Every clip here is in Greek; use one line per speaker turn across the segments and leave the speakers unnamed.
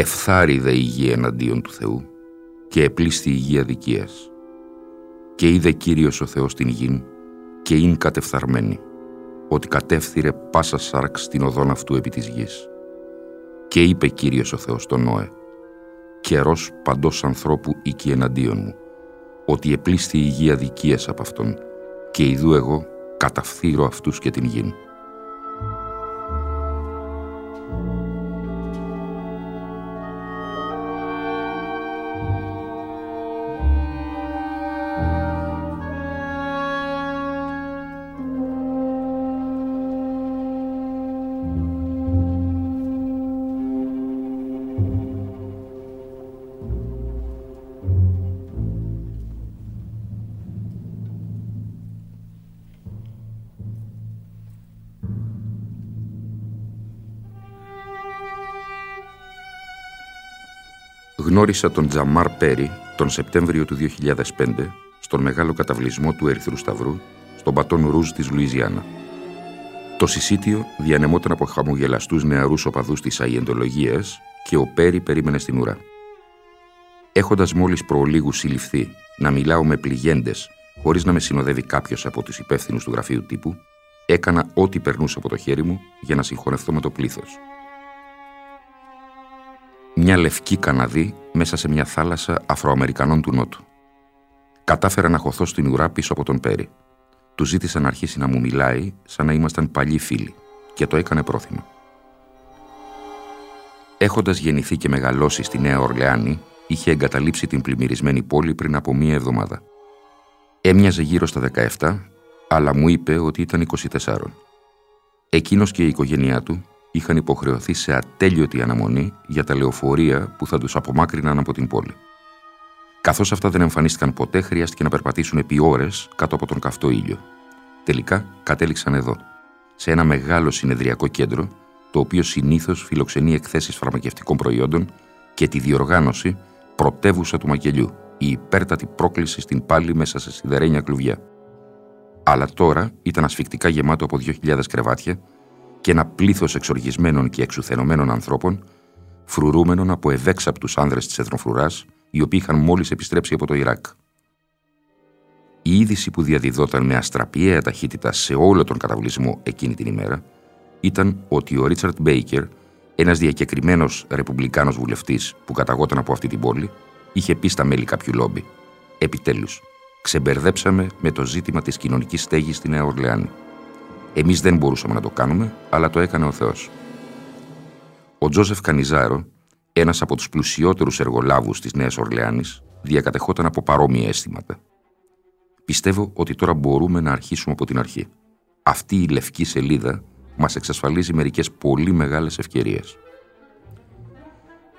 Ευθάριδε υγεία εναντίον του Θεού και επλήστη υγεία δικίας. Και είδε Κύριος ο Θεός την γην και ειν κατεφθαρμένη, ότι κατεύθυρε πάσα σάρξ την οδόν αυτού επί της γης. Και είπε Κύριος ο Θεός τον Νόε, καιρός παντός ανθρώπου οίκη εναντίον μου, ότι επλήστη υγεία δικίας από αυτόν, και ειδού εγώ καταφθύρω αυτούς και την γην. Γνώρισα τον Τζαμάρ Πέρι τον Σεπτέμβριο του 2005 στον μεγάλο καταβλισμό του Ερυθρού Σταυρού στον πατόν Ρούζ της Λουιζιάννα. Το συσίτιο διανεμόταν από χαμογελαστούς νεαρούς οπαδούς της Αϊεντολογίας και ο Πέρι περίμενε στην ουρά. Έχοντας μόλις προλίγου συλληφθεί να μιλάω με πληγέντες χωρίς να με συνοδεύει κάποιος από τους υπεύθυνους του γραφείου τύπου, έκανα ό,τι περνούσε από το χέρι μου για να συγχωνευτώ με το πλήθος μια λευκή Καναδή μέσα σε μια θάλασσα Αφροαμερικανών του Νότου. Κατάφερα να χωθώ στην ουρά πίσω από τον Πέρι. Του ζήτησα να αρχίσει να μου μιλάει σαν να ήμασταν παλιοί φίλοι και το έκανε πρόθυμα. Έχοντας γεννηθεί και μεγαλώσει στη Νέα Ορλεάνη, είχε εγκαταλείψει την πλημμυρισμένη πόλη πριν από μία εβδομάδα. Έμοιαζε γύρω στα 17, αλλά μου είπε ότι ήταν 24. Εκείνος και η οικογένειά του είχαν υποχρεωθεί σε ατέλειωτη αναμονή για τα λεωφορεία που θα τους απομάκρυναν από την πόλη. Καθώς αυτά δεν εμφανίστηκαν ποτέ, χρειάστηκε να περπατήσουν επί ώρες κάτω από τον καυτό ήλιο. Τελικά κατέληξαν εδώ, σε ένα μεγάλο συνεδριακό κέντρο, το οποίο συνήθως φιλοξενεί εκθέσεις φαρμακευτικών προϊόντων και τη διοργάνωση πρωτεύουσα του μακελιού, η υπέρτατη πρόκληση στην πάλη μέσα σε σιδερένια κλουβιά. Αλλά τώρα ήταν ασφικτικά γεμάτο από 2.000 κρεβάτια και ένα πλήθος εξοργισμένων και εξουθενωμένων ανθρώπων, φρουρούμενων από ευέξαπτους άνδρες της εθνοφρουράς, οι οποίοι είχαν μόλις επιστρέψει από το Ιράκ. Η είδηση που διαδιδόταν με αστραπιαία ταχύτητα σε όλο τον καταβλισμό εκείνη την ημέρα ήταν ότι ο Ρίτσαρτ Μπέικερ, ένας διακεκριμένος ρεπουμπλικάνος βουλευτής που καταγόταν από αυτή την πόλη, είχε πει στα μέλη κάποιου λόμπι. Επιτέλους, ξεμπερδέψαμε με το ζήτημα της κοινωνικής στέγης στη Νέα Ορλεάνη. Εμείς δεν μπορούσαμε να το κάνουμε, αλλά το έκανε ο Θεός. Ο Τζόζεφ Κανιζάρο, ένας από τους πλουσιότερους εργολάβους της Νέας Ορλεάνης, διακατεχόταν από παρόμοια αίσθηματα. Πιστεύω ότι τώρα μπορούμε να αρχίσουμε από την αρχή. Αυτή η λευκή σελίδα μας εξασφαλίζει μερικές πολύ μεγάλες ευκαιρίες.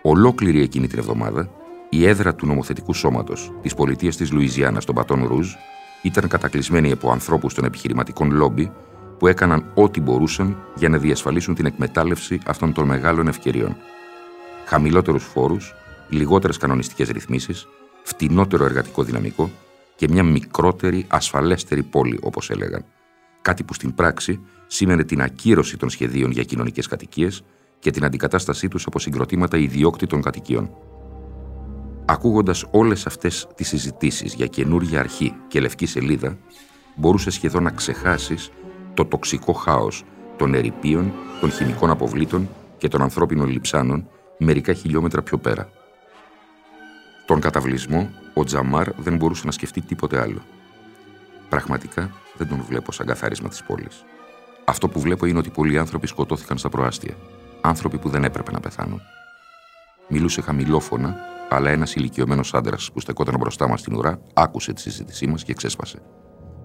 Ολόκληρη εκείνη την εβδομάδα, η έδρα του νομοθετικού σώματος της πολιτείας της Λουιζιάννα στον Πατόν Ρούζ ήταν κατακλυσμένη από ανθρώπους των επιχειρηματικών λόμπι που έκαναν ό,τι μπορούσαν για να διασφαλίσουν την εκμετάλλευση αυτών των μεγάλων ευκαιριών. Χαμηλότερους φόρους, λιγότερες κανονιστικές ρυθμίσεις, φτηνότερο εργατικό δυναμικό και μια μικρότερη, ασφαλέστερη πόλη, όπως έλεγαν. Κάτι που στην πράξη σήμαινε την ακύρωση των σχεδίων για κοινωνικές κατοικίες και την αντικατάστασή τους από συγκροτήματα ιδιόκτητων κατοικιών. Ακούγοντας όλες αυτές τις συζητήσεις για καινούργια αρχή και λευκή σελίδα, μπορούσε σχεδόν να ξεχάσεις το τοξικό χάος, των ερηπείων, των χημικών αποβλήτων και των ανθρώπινων λιψάνων μερικά χιλιόμετρα πιο πέρα. Τον καταβλισμό, ο Τζαμάρ δεν μπορούσε να σκεφτεί τίποτε άλλο. Πραγματικά δεν τον βλέπω σαν καθάρισμα της πόλης. Αυτό που βλέπω είναι ότι πολλοί άνθρωποι σκοτώθηκαν στα προάστια. Άνθρωποι που δεν έπρεπε να πεθάνουν. Μιλούσε χαμηλόφωνα, αλλά ένας ηλικιωμένος άντρας που στεκόταν μπροστά μας στην ουρά άκουσε τη συζήτησή μας και ξέσπασε.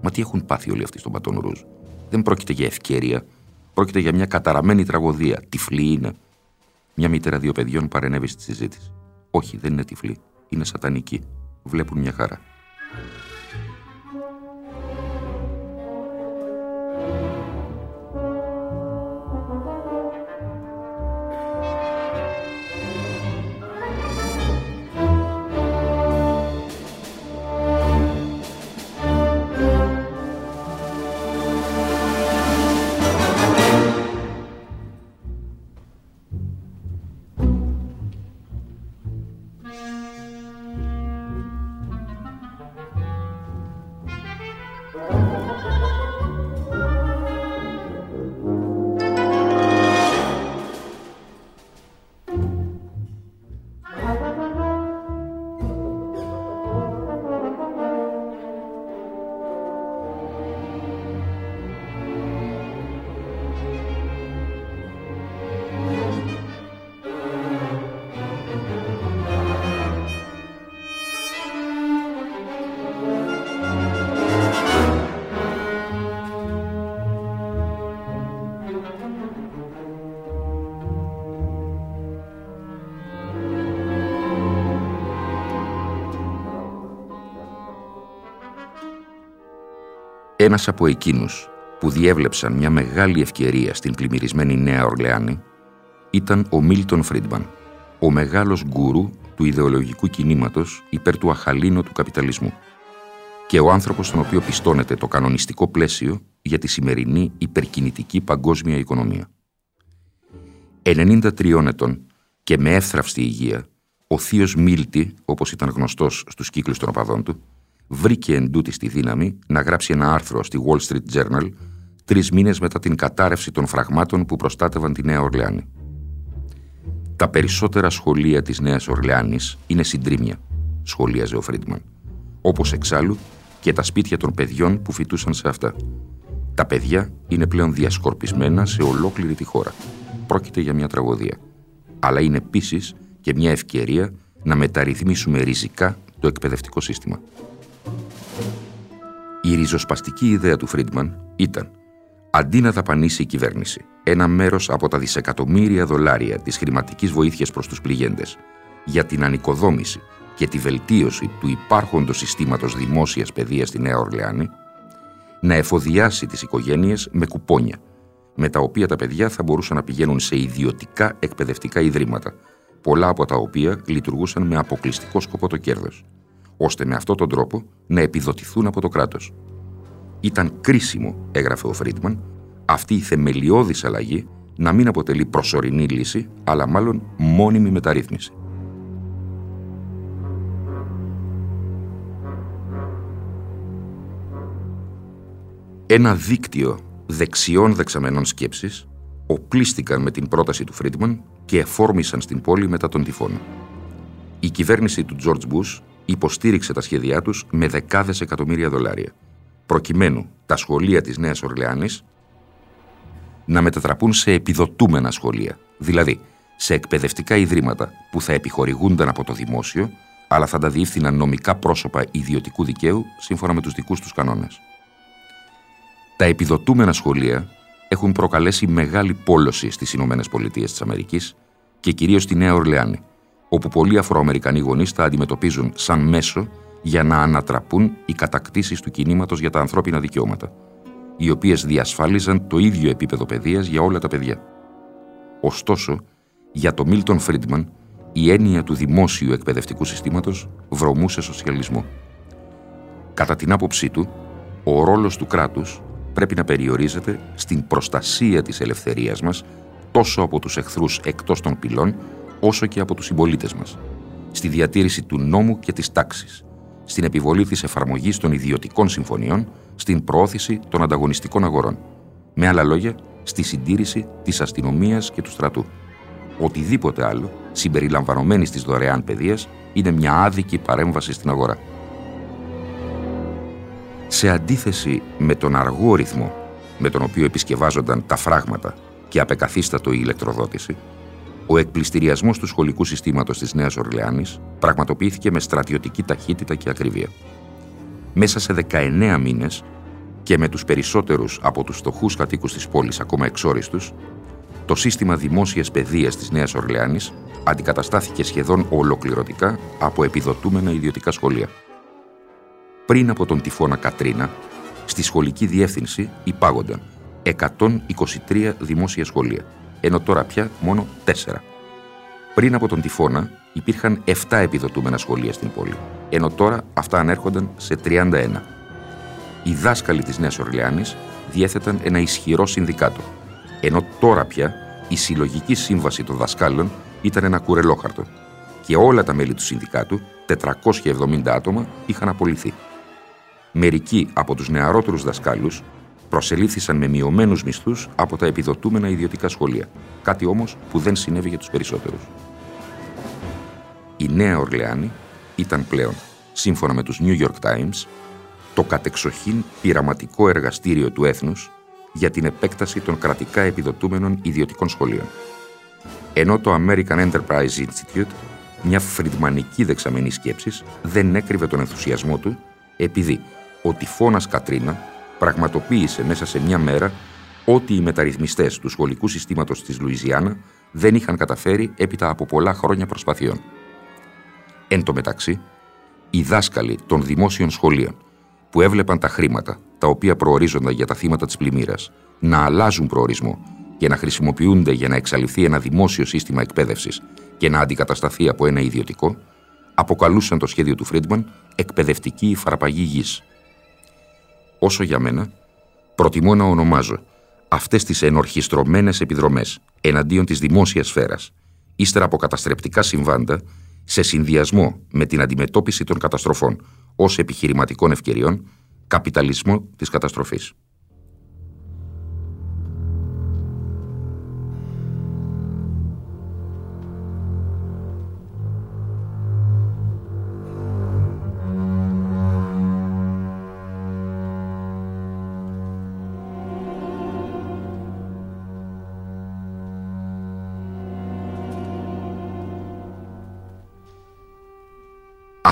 Μα τι έχουν πάθει όλοι αυτοί στον Πατόν Ρούζ. Δεν πρόκειται για ευκαιρία. Πρόκειται για μια καταραμένη τραγωδία. Τυφλή είναι. Μια μητέρα δύο παιδιών παρενέβη στη συζήτηση. Όχι, δεν είναι τυφλή. Είναι σατανική. Βλέπουν μια χαρά. Ένας από εκείνους που διέβλεψαν μια μεγάλη ευκαιρία στην πλημμυρισμένη Νέα Ορλεάνη ήταν ο Μίλτον Φρίντμαν, ο μεγάλος γκουρού του ιδεολογικού κινήματος υπέρ του αχαλήνου του καπιταλισμού και ο άνθρωπος στον οποίο πιστώνεται το κανονιστικό πλαίσιο για τη σημερινή υπερκινητική παγκόσμια οικονομία. 93 ετών και με εύθραυστη υγεία, ο θείος Μίλτι, όπως ήταν γνωστός στους κύκλους των οπαδών του, βρήκε εν τούτη τη δύναμη να γράψει ένα άρθρο στη Wall Street Journal τρεις μήνες μετά την κατάρρευση των φραγμάτων που προστάτευαν τη Νέα Ορλεάνη. Τα περισσότερα σχολεία της Νέας Ορλεάνης είναι συντρίμια, σχολίαζε ο Φρίντμαν, όπως εξάλλου και τα σπίτια των παιδιών που φοιτούσαν σε αυτά. Τα παιδιά είναι πλέον διασκορπισμένα σε ολόκληρη τη χώρα. Πρόκειται για μια τραγωδία. Αλλά είναι επίσης και μια ευκαιρία να μεταρρυθμίσουμε ριζικά το εκπαιδευτικό σύστημα. Η ριζοσπαστική ιδέα του Φρίντμαν ήταν αντί να δαπανίσει η κυβέρνηση ένα μέρος από τα δισεκατομμύρια δολάρια της χρηματικής βοήθειας προς τους πληγέντες για την ανοικοδόμηση και τη βελτίωση του υπάρχοντος συστήματος δημόσιας παιδείας στη Νέα Ορλεάνη, να εφοδιάσει τις οικογένειες με κουπόνια, με τα οποία τα παιδιά θα μπορούσαν να πηγαίνουν σε ιδιωτικά εκπαιδευτικά ιδρύματα, πολλά από τα οποία λειτουργούσαν με αποκλειστικό σκοπό το κέρδος ώστε με αυτόν τον τρόπο να επιδοτηθούν από το κράτος. Ήταν κρίσιμο, έγραφε ο Φρίντμαν, αυτή η θεμελιώδης αλλαγή να μην αποτελεί προσωρινή λύση, αλλά μάλλον μόνιμη μεταρρύθμιση. Ένα δίκτυο δεξιών δεξαμενών σκέψης οπλίστηκαν με την πρόταση του Φρίντμαν και εφόρμησαν στην πόλη μετά τον τυφώνα. Η κυβέρνηση του George Bush υποστήριξε τα σχέδιά τους με δεκάδες εκατομμύρια δολάρια, προκειμένου τα σχολεία της Νέας Ορλεάνης να μετατραπούν σε επιδοτούμενα σχολεία, δηλαδή σε εκπαιδευτικά ιδρύματα που θα επιχορηγούνταν από το δημόσιο, αλλά θα τα διεύθυναν νομικά πρόσωπα ιδιωτικού δικαίου σύμφωνα με τους δικούς τους κανόνες. Τα επιδοτούμενα σχολεία έχουν προκαλέσει μεγάλη πόλωση στις Ηνωμένες Πολιτείες της Αμερικής και κυρίως στη Νέα Ορλεάνη, όπου πολλοί Αφροαμερικανοί γονείς τα αντιμετωπίζουν σαν μέσο για να ανατραπούν οι κατακτήσεις του κινήματος για τα ανθρώπινα δικαιώματα, οι οποίες διασφάλιζαν το ίδιο επίπεδο παιδείας για όλα τα παιδιά. Ωστόσο, για τον Μίλτον Φρίντμαν, η έννοια του δημόσιου εκπαιδευτικού συστήματος βρωμούσε σοσιαλισμό. Κατά την άποψή του, ο ρόλος του κράτους πρέπει να περιορίζεται στην προστασία της ελευθερίας μας τόσο από τους εχθρούς εκτός των πυλών όσο και από τους συμπολίτες μας, στη διατήρηση του νόμου και της τάξης, στην επιβολή της εφαρμογής των ιδιωτικών συμφωνιών, στην προώθηση των ανταγωνιστικών αγορών. Με άλλα λόγια, στη συντήρηση της αστυνομίας και του στρατού. Οτιδήποτε άλλο, συμπεριλαμβανομένης της δωρεάν παιδείας, είναι μια άδικη παρέμβαση στην αγορά. Σε αντίθεση με τον αργό ρυθμό με τον οποίο επισκευάζονταν τα φράγματα και απεκαθίστατο η ηλεκτροδότηση, ο εκπληστηριασμός του σχολικού συστήματος της Νέας Ορλεάνης πραγματοποιήθηκε με στρατιωτική ταχύτητα και ακρίβεια. Μέσα σε 19 μήνες και με τους περισσότερους από τους φτωχούς κατοίκους της πόλης ακόμα εξόριστους, το σύστημα δημόσιας παιδείας της Νέας Ορλεάνης αντικαταστάθηκε σχεδόν ολοκληρωτικά από επιδοτούμενα ιδιωτικά σχολεία. Πριν από τον τυφώνα Κατρίνα, στη σχολική διεύθυνση υπάγονταν 123 δημόσια σχολεία, ενώ τώρα πια μόνο 4. Πριν από τον τυφώνα υπήρχαν 7 επιδοτούμενα σχολεία στην πόλη, ενώ τώρα αυτά ανέρχονταν σε 31. Οι δάσκαλοι της Νέας Ορλεάνης διέθεταν ένα ισχυρό συνδικάτο, ενώ τώρα πια η συλλογική σύμβαση των δασκάλων ήταν ένα κουρελόχαρτο και όλα τα μέλη του συνδικάτου, 470 άτομα, είχαν απολυθεί. Μερικοί από τους νεαρότερους δασκάλους προσελήφθησαν με μειωμένους μισθούς από τα επιδοτούμενα ιδιωτικά σχολεία, κάτι όμως που δεν συνέβη για τους περισσότερους. Η Νέα Ορλεάνη ήταν πλέον, σύμφωνα με τους New York Times, το κατεξοχήν πειραματικό εργαστήριο του έθνους για την επέκταση των κρατικά επιδοτούμενων ιδιωτικών σχολείων. Ενώ το American Enterprise Institute, μια φρυντμανική δεξαμενή σκέψης, δεν έκρυβε τον ενθουσιασμό του επειδή ο τυφώνας Κατρίνα πραγματοποίησε μέσα σε μια μέρα ό,τι οι μεταρρυθμιστές του σχολικού συστήματος της Λουιζιάννα δεν είχαν καταφέρει έπειτα από πολλά χρόνια προσπαθειών. Εν τω μεταξύ, οι δάσκαλοι των δημόσιων σχολείων που έβλεπαν τα χρήματα τα οποία προορίζονταν για τα θύματα της πλημμύρας να αλλάζουν προορισμό και να χρησιμοποιούνται για να εξαλειφθεί ένα δημόσιο σύστημα εκπαίδευσης και να αντικατασταθεί από ένα ιδιωτικό, αποκαλούσαν το σχέδιο του Φρίντμαν εκπαιδευτική φαραπαγή γης. Όσο για μένα, προτιμώ να ονομάζω αυτές τις ενορχιστρωμένες επιδρομές εναντίον της δημόσιας σφαίρας, ύστερα από καταστρεπτικά συμβάντα, σε συνδυασμό με την αντιμετώπιση των καταστροφών ως επιχειρηματικών ευκαιριών, καπιταλισμό της καταστροφής.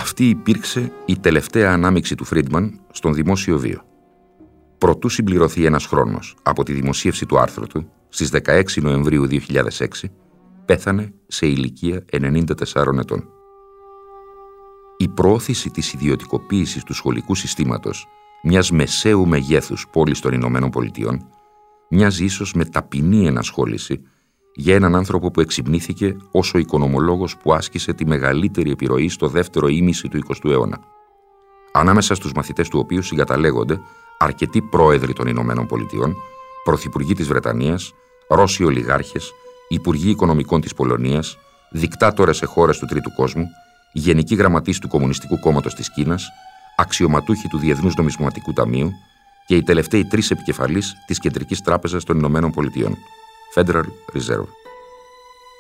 Αυτή υπήρξε η τελευταία ανάμειξη του Φρίντμαν στον δημόσιο βίο. Προτού συμπληρωθεί ένας χρόνος από τη δημοσίευση του άρθρου του, στις 16 Νοεμβρίου 2006, πέθανε σε ηλικία 94 ετών. Η πρόθεση της ιδιωτικοποίησης του σχολικού συστήματος μιας μεσαίου μεγέθους πόλης των Ηνωμένων Πολιτειών μοιάζει ίσως με ταπεινή ενασχόληση για έναν άνθρωπο που εξυπνήθηκε ως ο οικονομολόγος που άσκησε τη μεγαλύτερη επιρροή στο δεύτερο ήμιση του 20ου αιώνα. Ανάμεσα στους μαθητές του οποίου συγκαταλέγονται αρκετοί πρόεδροι των Ηνωμένων Πολιτειών, πρωθυπουργοί της Βρετανίας, Ρώσοι ολιγάρχες, υπουργοί οικονομικών της Πολωνίας, δικτάτορες σε χώρες του Τρίτου Κόσμου, γενικοί γραμματείς του Κομμουνιστικού Κόμματος της Κίνας, αξιωματούχοι του Διεθνούς Νομισματικού Ταμείου και οι τελευταίοι τρεις επικεφαλείς της Κεντρικής Τράπεζας των Ηνωμένων Πολιτειών. Federal Reserve.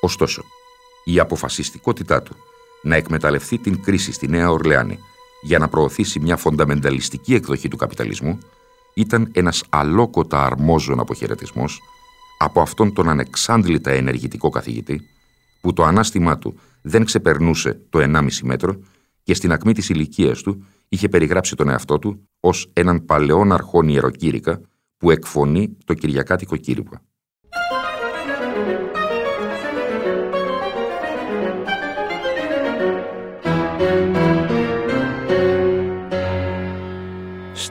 Ωστόσο, η αποφασιστικότητά του να εκμεταλλευτεί την κρίση στη Νέα Ορλεάνη για να προωθήσει μια φονταμενταλιστική εκδοχή του καπιταλισμού ήταν ένας αλόκοτα αρμόζων αποχαιρετισμός από αυτόν τον ανεξάντλητα ενεργητικό καθηγητή που το ανάστημά του δεν ξεπερνούσε το 1,5 μέτρο και στην ακμή της ηλικίας του είχε περιγράψει τον εαυτό του ως έναν παλαιόν αρχόν ιεροκήρυκα που εκφωνεί το Κυριακάτικο κήρυγμα.